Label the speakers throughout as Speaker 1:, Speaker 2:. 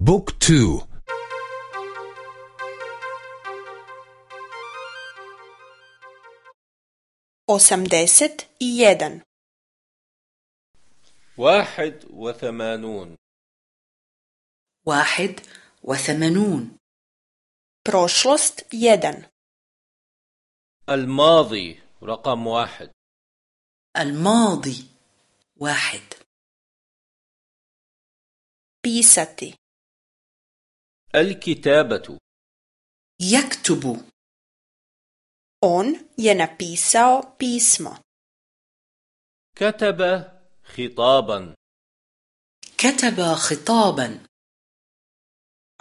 Speaker 1: بوك تو.
Speaker 2: أسمدست يدن
Speaker 3: واحد وثمانون.
Speaker 4: واحد وثمانون.
Speaker 2: Prošlost jedan.
Speaker 3: الماضي رقم واحد.
Speaker 4: الماضي واحد.
Speaker 2: Pisati.
Speaker 3: الكتابة
Speaker 4: يكتب
Speaker 2: On je napisao pismo.
Speaker 3: كتب خطابا
Speaker 4: كتب خطابا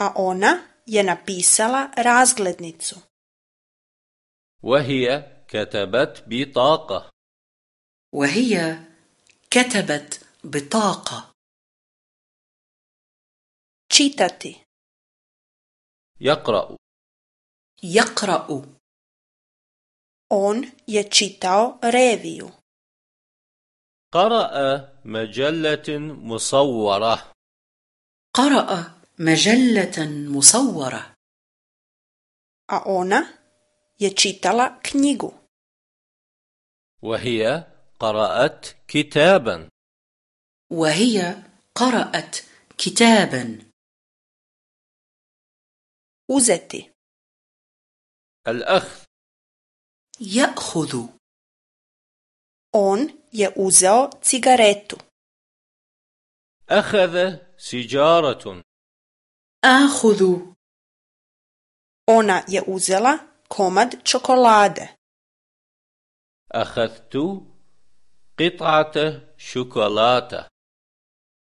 Speaker 2: A ona je napisala razglednicu.
Speaker 3: وهي كتبت بطاقة
Speaker 4: وهي كتبت بطاقة
Speaker 2: Čitati.
Speaker 3: يقرأ.
Speaker 4: يقرأ.
Speaker 2: On je čitao reviju.
Speaker 3: قرأ مجلة مصورة.
Speaker 4: قرأ مجلة مصورة.
Speaker 2: A ona je čitala knjigu.
Speaker 3: وهي قرأت كتابا.
Speaker 4: وهي قرأت كتابا.
Speaker 2: Uzeti.
Speaker 3: الأخذ
Speaker 4: يأخذ
Speaker 2: On je uzeo cigaretu.
Speaker 3: أخذ سيجارة
Speaker 4: آخذ
Speaker 2: Ona je uzela komad čokolade.
Speaker 3: أخذت قطعة شوكولاتة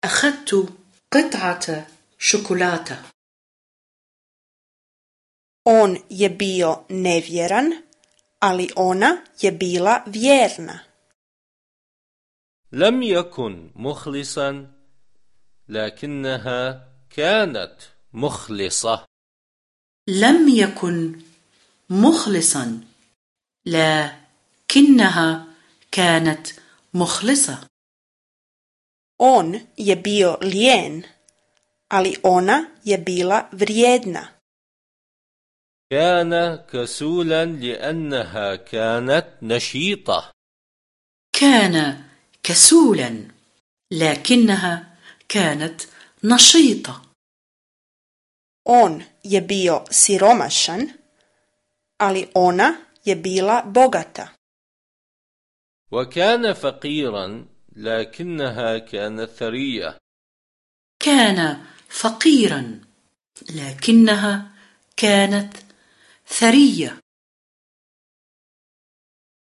Speaker 4: أخذت قطعة شوكولاتة
Speaker 2: On je bio nevjeran, ali ona je bila vjerna.
Speaker 3: لم يكن مخلصا لكنها كانت مخلصة
Speaker 4: لم يكن مخلصا لكنها كانت مخلصة
Speaker 2: On je bio lijen, ali ona je bila vrijedna.
Speaker 3: كان كسولا لأنها كانت نشيطة.
Speaker 4: كان كسولا لكنها كانت نشيطة.
Speaker 2: On je bio siromašan, ali ona je bila bogata.
Speaker 3: وكان فقيرا لكنها كانت ثرية.
Speaker 4: كان فقيرا لكنها كانت ثرية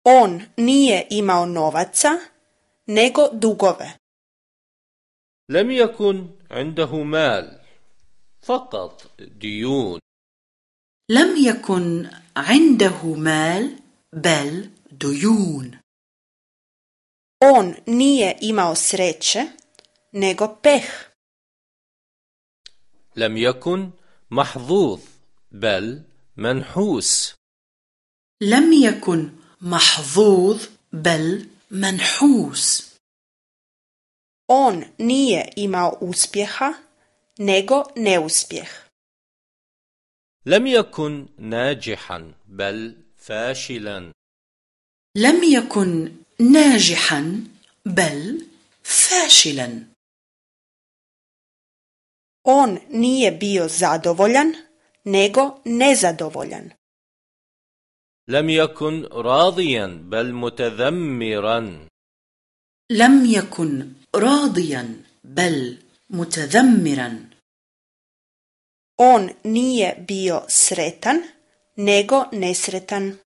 Speaker 2: On nije imao novaca, nego dugove.
Speaker 3: لم يكن عنده مال فقط ديون
Speaker 4: لم يكن عنده مال بل ديون
Speaker 2: On nije imao sreće, nego peh.
Speaker 3: لم يكن محظوظ بل منحوس.
Speaker 4: لم يكن محظوظ بل منحوس.
Speaker 2: On nije imao uspjeha, nego neuspjeh.
Speaker 3: لم يكن ناجحا بل فاشلا.
Speaker 4: لم يكن ناجحا بل فاشلا.
Speaker 2: On nije bio zadovoljan, nego nezadovoljan.
Speaker 3: لم يكن راضيا بل متذمرا
Speaker 4: لم يكن راضيا بل متذمرا
Speaker 2: On nije bio sretan, nego nesretan.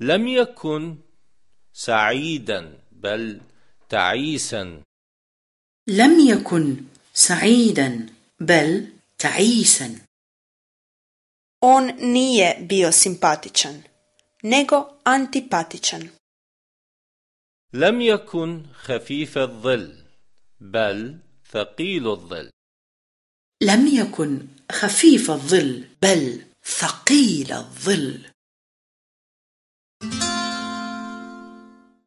Speaker 3: لم يكن سعيدا بل تعيسا
Speaker 4: لم يكن سعيدا بل تعيسا
Speaker 2: On nije bio simpatičan, nego antipatičan.
Speaker 3: لم يكن خفيف الظل بل ثقيل الظل
Speaker 4: لم يكن خفيف الظل بل ثقيل الظل